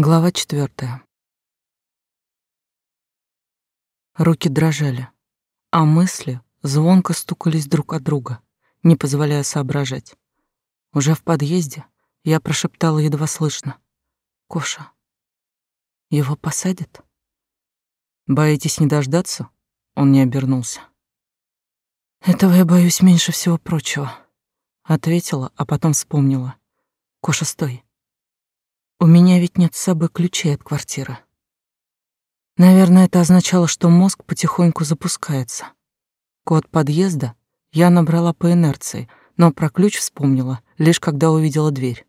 Глава четвертая. Руки дрожали, а мысли звонко стукались друг от друга, не позволяя соображать. Уже в подъезде я прошептала едва слышно. «Коша, его посадят?» «Боитесь не дождаться?» Он не обернулся. «Этого я боюсь меньше всего прочего», — ответила, а потом вспомнила. «Коша, стой. У меня ведь нет с собой ключей от квартиры. Наверное, это означало, что мозг потихоньку запускается. Код подъезда я набрала по инерции, но про ключ вспомнила, лишь когда увидела дверь.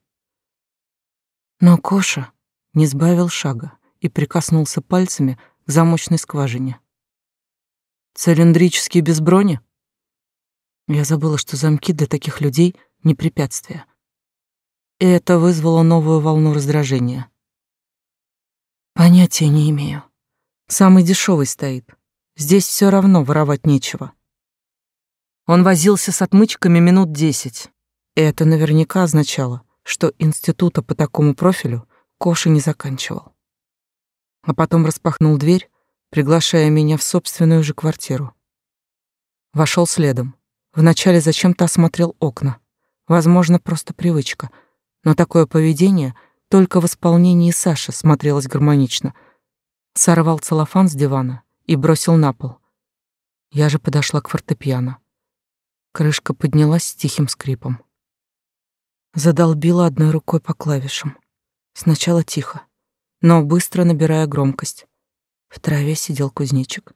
Но Коша не сбавил шага и прикоснулся пальцами к замочной скважине. «Цилиндрический без брони?» Я забыла, что замки для таких людей — не препятствие и это вызвало новую волну раздражения. Понятия не имею. Самый дешевый стоит. Здесь все равно воровать нечего. Он возился с отмычками минут десять. И это наверняка означало, что института по такому профилю Коша не заканчивал. А потом распахнул дверь, приглашая меня в собственную же квартиру. Вошел следом. Вначале зачем-то осмотрел окна. Возможно, просто привычка — но такое поведение только в исполнении Саши смотрелось гармонично. Сорвал целлофан с дивана и бросил на пол. Я же подошла к фортепиано. Крышка поднялась с тихим скрипом. Задолбила одной рукой по клавишам. Сначала тихо, но быстро набирая громкость. В траве сидел кузнечик.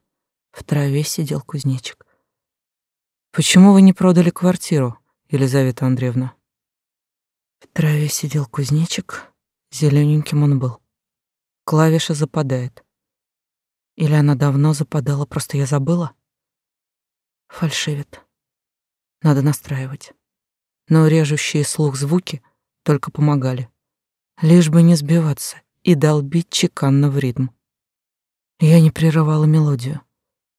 В траве сидел кузнечик. «Почему вы не продали квартиру, Елизавета Андреевна?» В траве сидел кузнечик, зелененьким он был. Клавиша западает. Или она давно западала, просто я забыла? Фальшивит. Надо настраивать. Но режущие слух звуки только помогали. Лишь бы не сбиваться и долбить чеканно в ритм. Я не прерывала мелодию,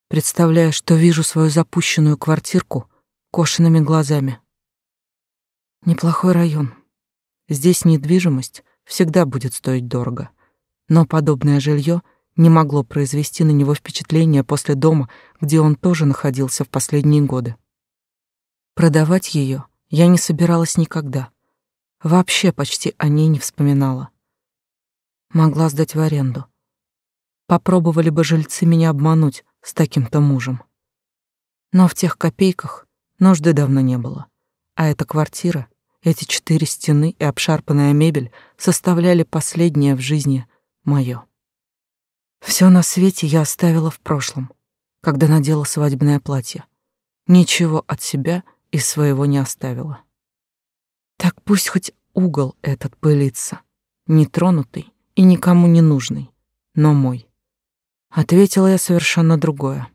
представляя, что вижу свою запущенную квартирку кошенными глазами. Неплохой район, Здесь недвижимость всегда будет стоить дорого. Но подобное жилье не могло произвести на него впечатление после дома, где он тоже находился в последние годы. Продавать ее я не собиралась никогда. Вообще почти о ней не вспоминала. Могла сдать в аренду. Попробовали бы жильцы меня обмануть с таким-то мужем. Но в тех копейках нужды давно не было. А эта квартира эти четыре стены и обшарпанная мебель составляли последнее в жизни мое. Все на свете я оставила в прошлом, когда надела свадебное платье. Ничего от себя и своего не оставила. Так пусть хоть угол этот пылится, нетронутый и никому не нужный, но мой. Ответила я совершенно другое.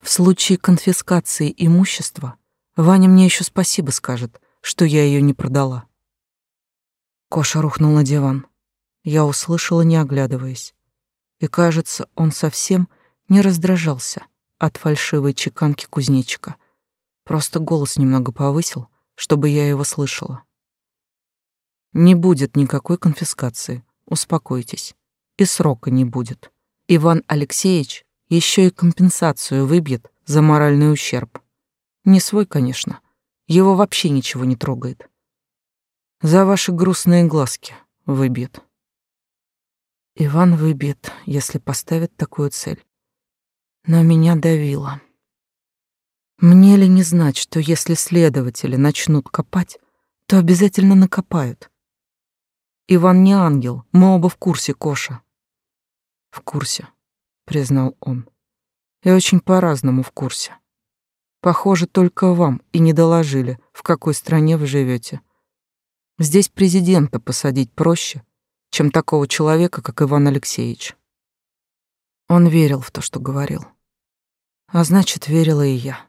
В случае конфискации имущества Ваня мне еще спасибо скажет, что я ее не продала. Коша рухнул на диван. Я услышала, не оглядываясь. И, кажется, он совсем не раздражался от фальшивой чеканки кузнечика. Просто голос немного повысил, чтобы я его слышала. Не будет никакой конфискации, успокойтесь. И срока не будет. Иван Алексеевич еще и компенсацию выбьет за моральный ущерб. Не свой, конечно, его вообще ничего не трогает. За ваши грустные глазки выбьет. Иван выбьет, если поставит такую цель. Но меня давило. Мне ли не знать, что если следователи начнут копать, то обязательно накопают. Иван не ангел, мы оба в курсе, Коша. В курсе, признал он. И очень по-разному в курсе. Похоже, только вам и не доложили, в какой стране вы живете. Здесь президента посадить проще, чем такого человека, как Иван Алексеевич. Он верил в то, что говорил. А значит, верила и я.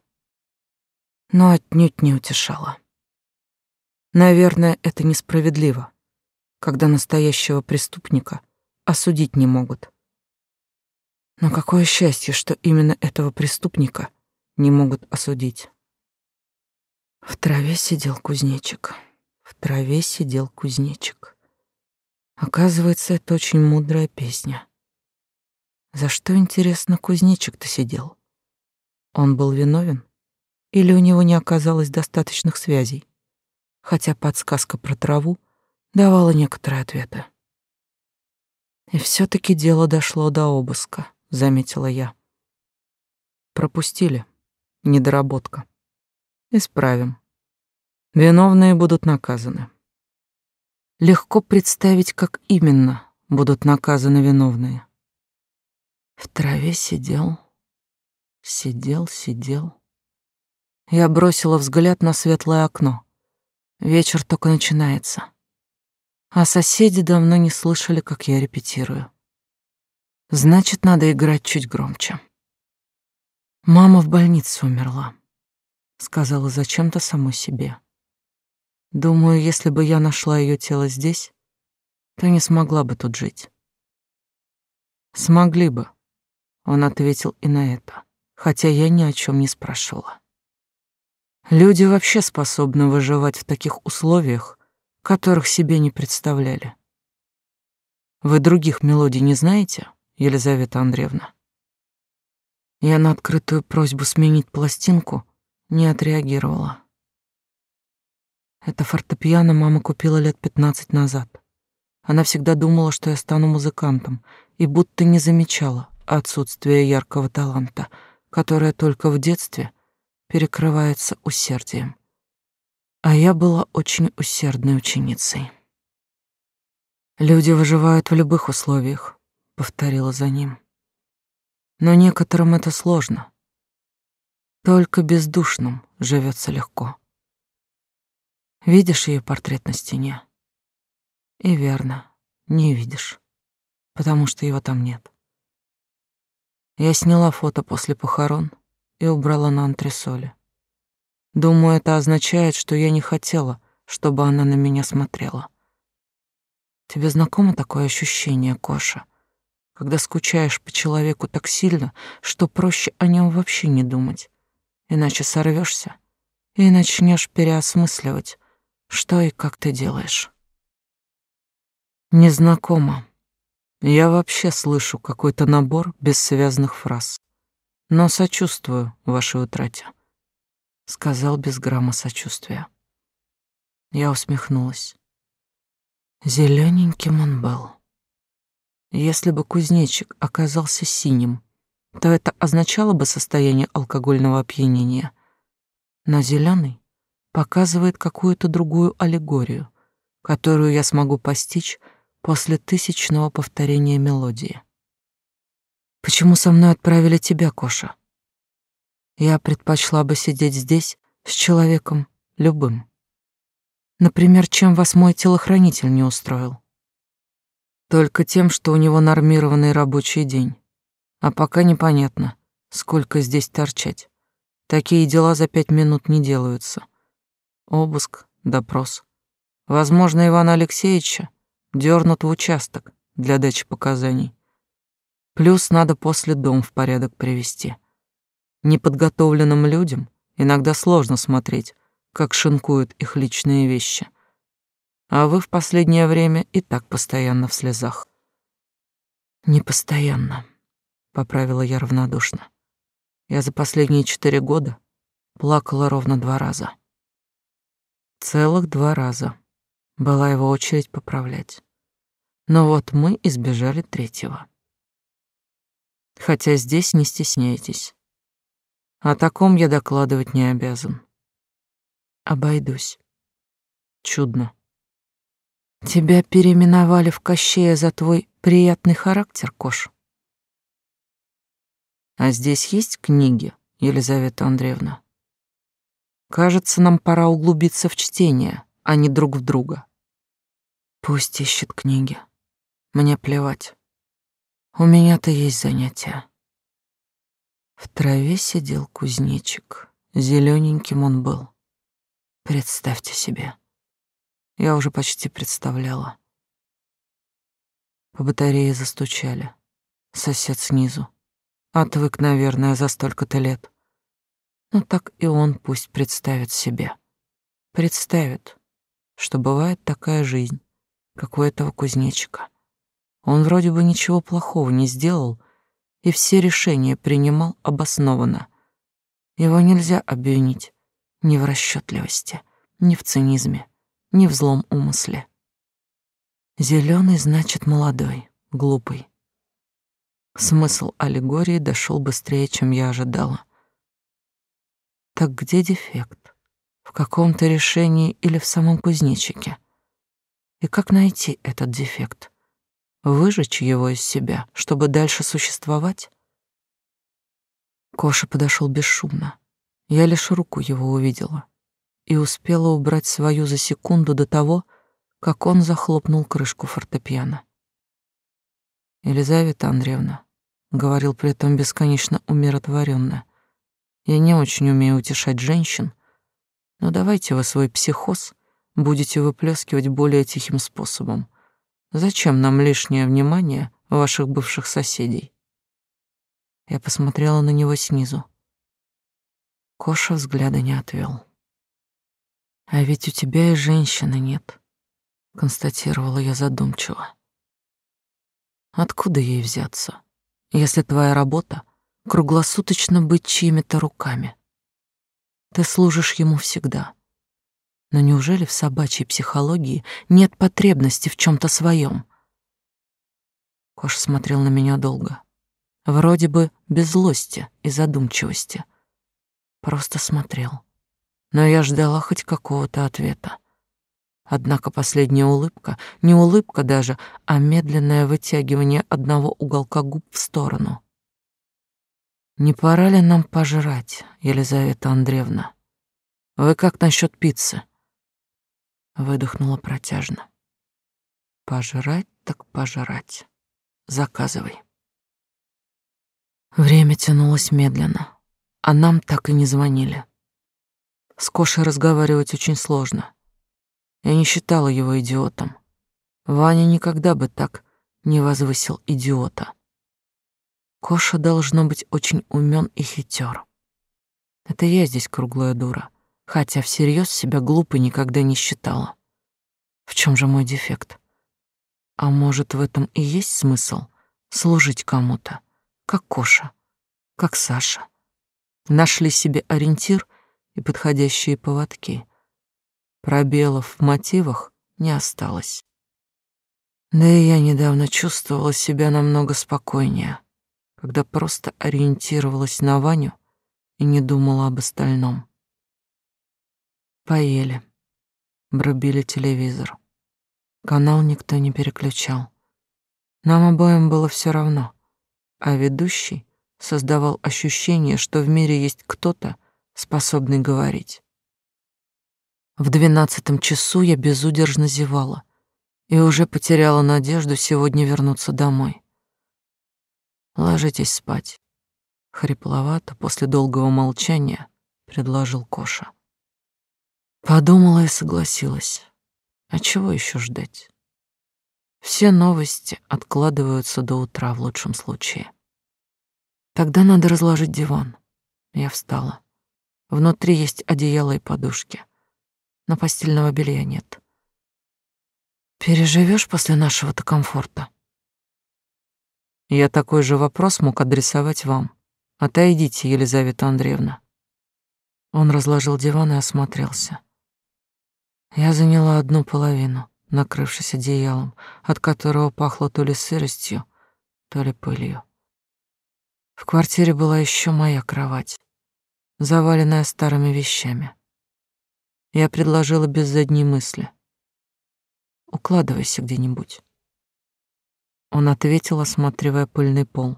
Но отнюдь не утешала. Наверное, это несправедливо, когда настоящего преступника осудить не могут. Но какое счастье, что именно этого преступника не могут осудить. В траве сидел кузнечик. В траве сидел кузнечик. Оказывается, это очень мудрая песня. За что, интересно, кузнечик-то сидел? Он был виновен? Или у него не оказалось достаточных связей? Хотя подсказка про траву давала некоторые ответы. И все таки дело дошло до обыска, заметила я. Пропустили. Недоработка. Исправим. Виновные будут наказаны. Легко представить, как именно будут наказаны виновные. В траве сидел, сидел, сидел. Я бросила взгляд на светлое окно. Вечер только начинается. А соседи давно не слышали, как я репетирую. Значит, надо играть чуть громче. Мама в больнице умерла, сказала зачем-то самой себе. Думаю, если бы я нашла ее тело здесь, то не смогла бы тут жить. Смогли бы, он ответил и на это, хотя я ни о чем не спрашивала. Люди вообще способны выживать в таких условиях, которых себе не представляли. Вы других мелодий не знаете, Елизавета Андреевна? Я на открытую просьбу сменить пластинку не отреагировала. Это фортепиано мама купила лет пятнадцать назад. Она всегда думала, что я стану музыкантом, и будто не замечала отсутствия яркого таланта, которое только в детстве перекрывается усердием. А я была очень усердной ученицей. Люди выживают в любых условиях, повторила за ним. Но некоторым это сложно. Только бездушным живется легко. Видишь ее портрет на стене? И верно, не видишь, потому что его там нет. Я сняла фото после похорон и убрала на антресоли. Думаю, это означает, что я не хотела, чтобы она на меня смотрела. Тебе знакомо такое ощущение, Коша, когда скучаешь по человеку так сильно, что проще о нем вообще не думать, иначе сорвешься и начнешь переосмысливать, что и как ты делаешь? Незнакомо. Я вообще слышу какой-то набор бессвязных фраз. Но сочувствую вашей утрате, сказал без грамма сочувствия. Я усмехнулась. Зелененьким он был. Если бы кузнечик оказался синим, то это означало бы состояние алкогольного опьянения. Но зеленый показывает какую-то другую аллегорию, которую я смогу постичь после тысячного повторения мелодии. Почему со мной отправили тебя, Коша? Я предпочла бы сидеть здесь с человеком любым. Например, чем вас мой телохранитель не устроил? Только тем, что у него нормированный рабочий день. А пока непонятно, сколько здесь торчать. Такие дела за пять минут не делаются. Обыск, допрос. Возможно, Ивана Алексеевича дернут в участок для дачи показаний. Плюс надо после дом в порядок привести. Неподготовленным людям иногда сложно смотреть, как шинкуют их личные вещи. А вы в последнее время и так постоянно в слезах. Не постоянно, поправила я равнодушно. Я за последние четыре года плакала ровно два раза. Целых два раза. Была его очередь поправлять. Но вот мы избежали третьего. Хотя здесь не стесняйтесь. О таком я докладывать не обязан. Обойдусь. Чудно. Тебя переименовали в Кощея за твой приятный характер, Кош. А здесь есть книги, Елизавета Андреевна? Кажется, нам пора углубиться в чтение, а не друг в друга. Пусть ищет книги. Мне плевать. У меня-то есть занятия. В траве сидел кузнечик. Зелененьким он был. Представьте себе. Я уже почти представляла. По батарее застучали. Сосед снизу. Отвык, наверное, за столько-то лет. Ну так и он пусть представит себе. Представит, что бывает такая жизнь, как у этого кузнечика. Он вроде бы ничего плохого не сделал, и все решения принимал обоснованно. Его нельзя обвинить ни в расчетливости, ни в цинизме, ни в злом умысле. Зеленый значит молодой, глупый. Смысл аллегории дошел быстрее, чем я ожидала. Так где дефект? В каком-то решении или в самом кузнечике? И как найти этот дефект? Выжечь его из себя, чтобы дальше существовать? Коша подошел бесшумно. Я лишь руку его увидела и успела убрать свою за секунду до того, как он захлопнул крышку фортепиано. Елизавета Андреевна говорил при этом бесконечно умиротворенно. Я не очень умею утешать женщин, но давайте вы свой психоз будете выплескивать более тихим способом. Зачем нам лишнее внимание ваших бывших соседей? Я посмотрела на него снизу. Коша взгляда не отвел. А ведь у тебя и женщины нет, констатировала я задумчиво. Откуда ей взяться, если твоя работа круглосуточно быть чьими-то руками? Ты служишь ему всегда. Но неужели в собачьей психологии нет потребности в чем то своем? Кош смотрел на меня долго. Вроде бы без злости и задумчивости. Просто смотрел. Но я ждала хоть какого-то ответа. Однако последняя улыбка, не улыбка даже, а медленное вытягивание одного уголка губ в сторону. «Не пора ли нам пожрать, Елизавета Андреевна? Вы как насчет пиццы?» Выдохнула протяжно. «Пожрать так пожрать. Заказывай». Время тянулось медленно, а нам так и не звонили. С Кошей разговаривать очень сложно. Я не считала его идиотом. Ваня никогда бы так не возвысил идиота. Коша должно быть очень умен и хитер. Это я здесь круглая дура, хотя всерьез себя глупой никогда не считала. В чем же мой дефект? А может, в этом и есть смысл служить кому-то? как Коша, как Саша. Нашли себе ориентир и подходящие поводки. Пробелов в мотивах не осталось. Да и я недавно чувствовала себя намного спокойнее, когда просто ориентировалась на Ваню и не думала об остальном. Поели, бробили телевизор. Канал никто не переключал. Нам обоим было все равно а ведущий создавал ощущение, что в мире есть кто-то, способный говорить. В двенадцатом часу я безудержно зевала и уже потеряла надежду сегодня вернуться домой. «Ложитесь спать», — хрипловато после долгого молчания предложил Коша. Подумала и согласилась. А чего еще ждать? Все новости откладываются до утра в лучшем случае. Тогда надо разложить диван. Я встала. Внутри есть одеяло и подушки. Но постельного белья нет. Переживешь после нашего-то комфорта? Я такой же вопрос мог адресовать вам. Отойдите, Елизавета Андреевна. Он разложил диван и осмотрелся. Я заняла одну половину накрывшись одеялом, от которого пахло то ли сыростью, то ли пылью. В квартире была еще моя кровать, заваленная старыми вещами. Я предложила без задней мысли. «Укладывайся где-нибудь». Он ответил, осматривая пыльный пол.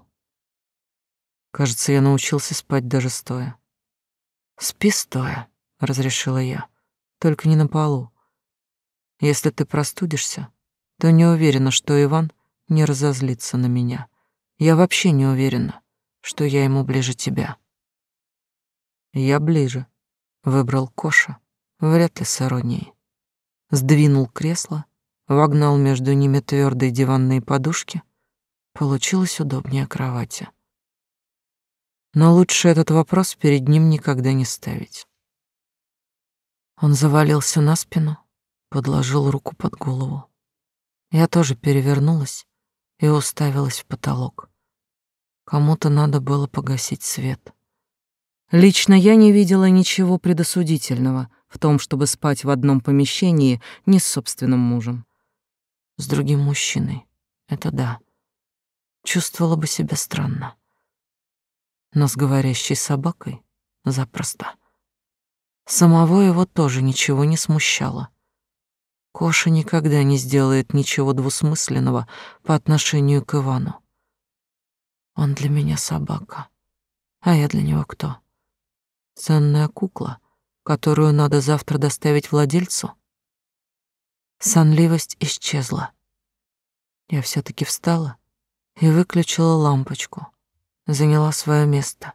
Кажется, я научился спать даже стоя. «Спи стоя», — разрешила я, — «только не на полу, если ты простудишься, то не уверена, что Иван не разозлится на меня. Я вообще не уверена, что я ему ближе тебя. Я ближе, выбрал Коша, вряд ли сородней. Сдвинул кресло, вогнал между ними твердые диванные подушки. Получилось удобнее кровати. Но лучше этот вопрос перед ним никогда не ставить. Он завалился на спину, подложил руку под голову. Я тоже перевернулась и уставилась в потолок. Кому-то надо было погасить свет. Лично я не видела ничего предосудительного в том, чтобы спать в одном помещении не с собственным мужем. С другим мужчиной. Это да. Чувствовала бы себя странно. Но с говорящей собакой запросто. Самого его тоже ничего не смущало. Коша никогда не сделает ничего двусмысленного по отношению к Ивану. Он для меня собака, а я для него кто? Ценная кукла, которую надо завтра доставить владельцу? Сонливость исчезла. Я все таки встала и выключила лампочку, заняла свое место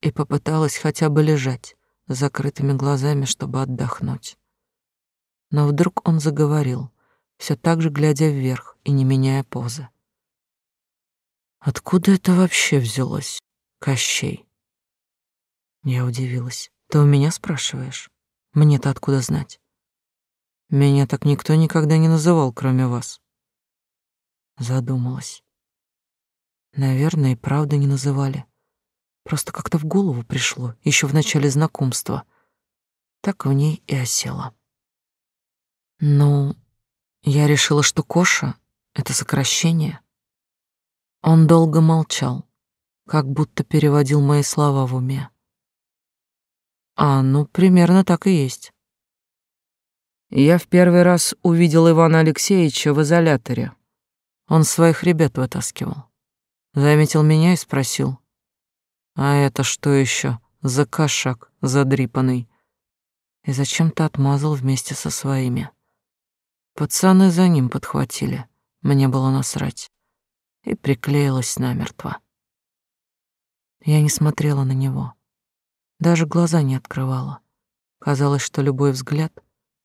и попыталась хотя бы лежать с закрытыми глазами, чтобы отдохнуть. Но вдруг он заговорил, все так же глядя вверх и не меняя позы. Откуда это вообще взялось, Кощей? Я удивилась. Ты у меня спрашиваешь? Мне-то откуда знать? Меня так никто никогда не называл, кроме вас. Задумалась. Наверное, и правда не называли. Просто как-то в голову пришло, еще в начале знакомства. Так в ней и осела. Ну, я решила, что Коша — это сокращение. Он долго молчал, как будто переводил мои слова в уме. А, ну, примерно так и есть. Я в первый раз увидел Ивана Алексеевича в изоляторе. Он своих ребят вытаскивал. Заметил меня и спросил. «А это что еще за кошак задрипанный?» И зачем-то отмазал вместе со своими. Пацаны за ним подхватили. Мне было насрать. И приклеилась намертво. Я не смотрела на него. Даже глаза не открывала. Казалось, что любой взгляд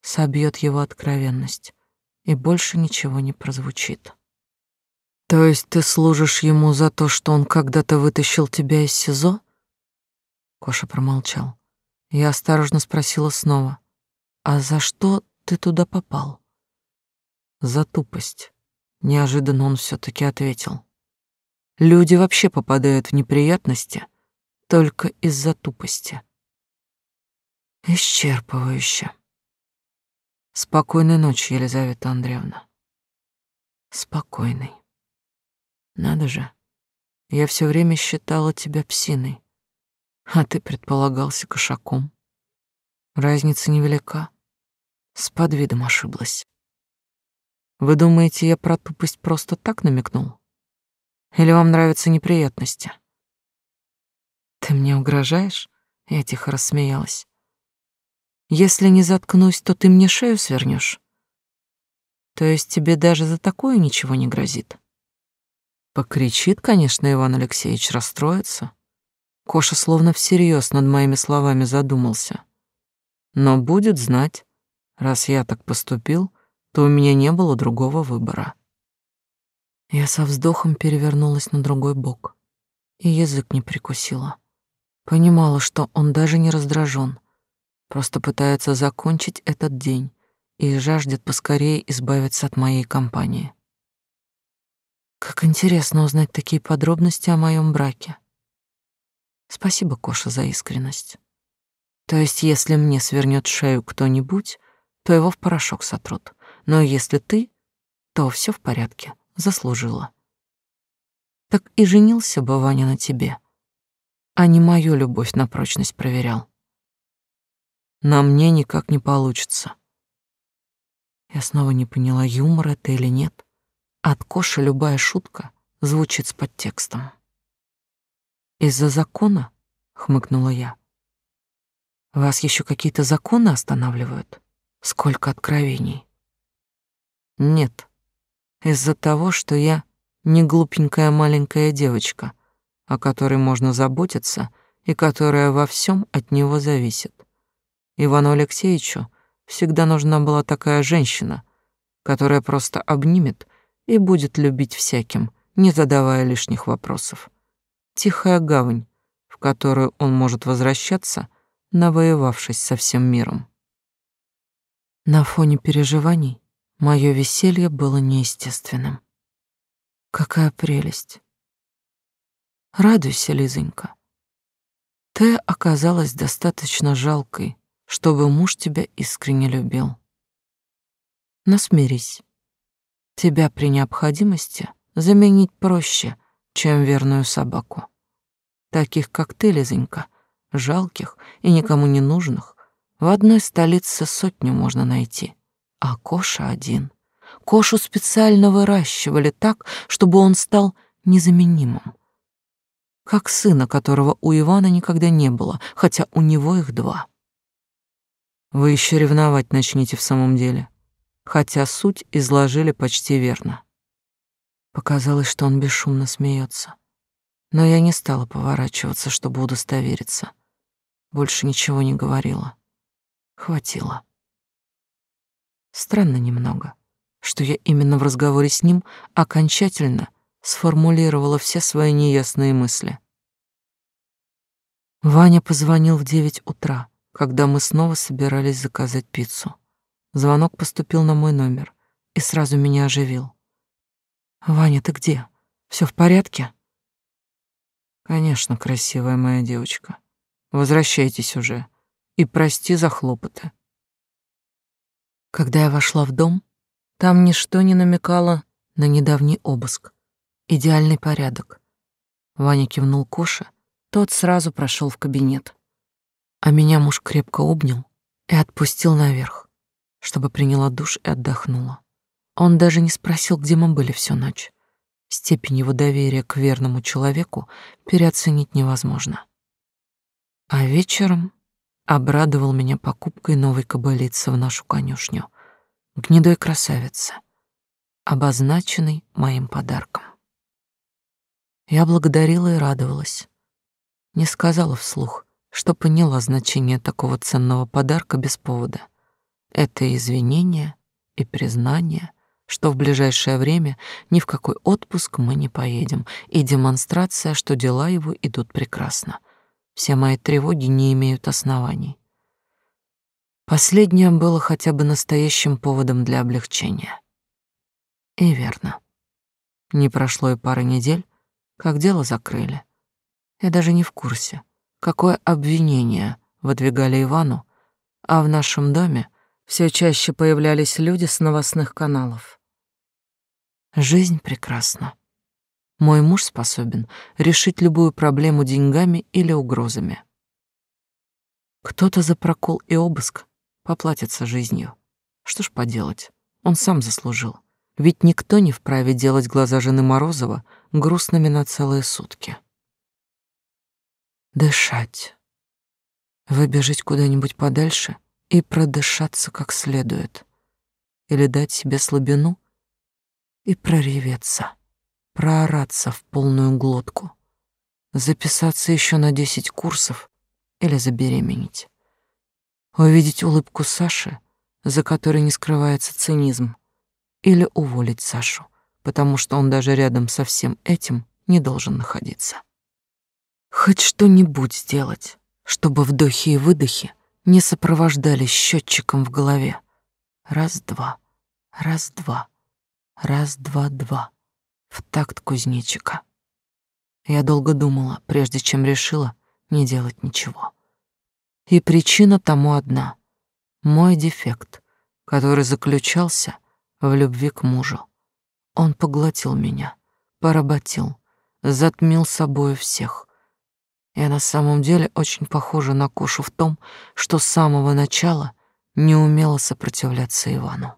собьет его откровенность, и больше ничего не прозвучит. То есть ты служишь ему за то, что он когда-то вытащил тебя из СИЗО? Коша промолчал. Я осторожно спросила снова: "А за что ты туда попал?" за тупость. Неожиданно он все таки ответил. Люди вообще попадают в неприятности только из-за тупости. Исчерпывающе. Спокойной ночи, Елизавета Андреевна. Спокойной. Надо же, я все время считала тебя псиной, а ты предполагался кошаком. Разница невелика. С подвидом ошиблась. Вы думаете, я про тупость просто так намекнул? Или вам нравятся неприятности? Ты мне угрожаешь? Я тихо рассмеялась. Если не заткнусь, то ты мне шею свернешь. То есть тебе даже за такое ничего не грозит? Покричит, конечно, Иван Алексеевич, расстроится. Коша словно всерьез над моими словами задумался. Но будет знать, раз я так поступил, то у меня не было другого выбора. Я со вздохом перевернулась на другой бок и язык не прикусила. Понимала, что он даже не раздражен, просто пытается закончить этот день и жаждет поскорее избавиться от моей компании. Как интересно узнать такие подробности о моем браке. Спасибо, Коша, за искренность. То есть, если мне свернет шею кто-нибудь, то его в порошок сотрут. Но если ты, то все в порядке, заслужила. Так и женился бы Ваня на тебе, а не мою любовь на прочность проверял. На мне никак не получится. Я снова не поняла, юмор это или нет. От Коши любая шутка звучит с подтекстом. «Из-за закона?» — хмыкнула я. «Вас еще какие-то законы останавливают? Сколько откровений!» Нет. Из-за того, что я не глупенькая маленькая девочка, о которой можно заботиться и которая во всем от него зависит. Ивану Алексеевичу всегда нужна была такая женщина, которая просто обнимет и будет любить всяким, не задавая лишних вопросов. Тихая гавань, в которую он может возвращаться, навоевавшись со всем миром. На фоне переживаний Мое веселье было неестественным. Какая прелесть. Радуйся, Лизонька. Ты оказалась достаточно жалкой, чтобы муж тебя искренне любил. Но смирись. Тебя при необходимости заменить проще, чем верную собаку. Таких, как ты, Лизонька, жалких и никому не нужных, в одной столице сотню можно найти, а Коша один. Кошу специально выращивали так, чтобы он стал незаменимым как сына, которого у Ивана никогда не было, хотя у него их два. Вы еще ревновать начните в самом деле, хотя суть изложили почти верно. Показалось, что он бесшумно смеется, но я не стала поворачиваться, чтобы удостовериться. Больше ничего не говорила. Хватило. Странно немного, что я именно в разговоре с ним окончательно сформулировала все свои неясные мысли. Ваня позвонил в девять утра, когда мы снова собирались заказать пиццу. Звонок поступил на мой номер и сразу меня оживил. «Ваня, ты где? Все в порядке?» «Конечно, красивая моя девочка. Возвращайтесь уже и прости за хлопоты». Когда я вошла в дом, там ничто не намекало на недавний обыск. Идеальный порядок. Ваня кивнул Коше, тот сразу прошел в кабинет. А меня муж крепко обнял и отпустил наверх, чтобы приняла душ и отдохнула. Он даже не спросил, где мы были всю ночь. Степень его доверия к верному человеку переоценить невозможно. А вечером обрадовал меня покупкой новой кобылицы в нашу конюшню, гнедой красавицы, обозначенной моим подарком. Я благодарила и радовалась. Не сказала вслух, что поняла значение такого ценного подарка без повода. Это извинение и признание, что в ближайшее время ни в какой отпуск мы не поедем, и демонстрация, что дела его идут прекрасно. Все мои тревоги не имеют оснований. Последнее было хотя бы настоящим поводом для облегчения. И верно. Не прошло и пары недель, как дело закрыли. Я даже не в курсе, какое обвинение выдвигали Ивану, а в нашем доме все чаще появлялись люди с новостных каналов. Жизнь прекрасна. Мой муж способен решить любую проблему деньгами или угрозами. Кто-то за прокол и обыск поплатится жизнью. Что ж поделать, он сам заслужил. Ведь никто не вправе делать глаза жены Морозова грустными на целые сутки. Дышать. Выбежать куда-нибудь подальше и продышаться как следует. Или дать себе слабину и прореветься, проораться в полную глотку. Записаться еще на десять курсов или забеременеть. Увидеть улыбку Саши, за которой не скрывается цинизм, или уволить Сашу, потому что он даже рядом со всем этим не должен находиться. Хоть что-нибудь сделать, чтобы вдохи и выдохи не сопровождались счетчиком в голове. Раз-два, раз-два, раз-два-два. В такт кузнечика. Я долго думала, прежде чем решила не делать ничего. И причина тому одна — мой дефект, который заключался в любви к мужу. Он поглотил меня, поработил, затмил собою всех. Я на самом деле очень похожа на Кошу в том, что с самого начала не умела сопротивляться Ивану.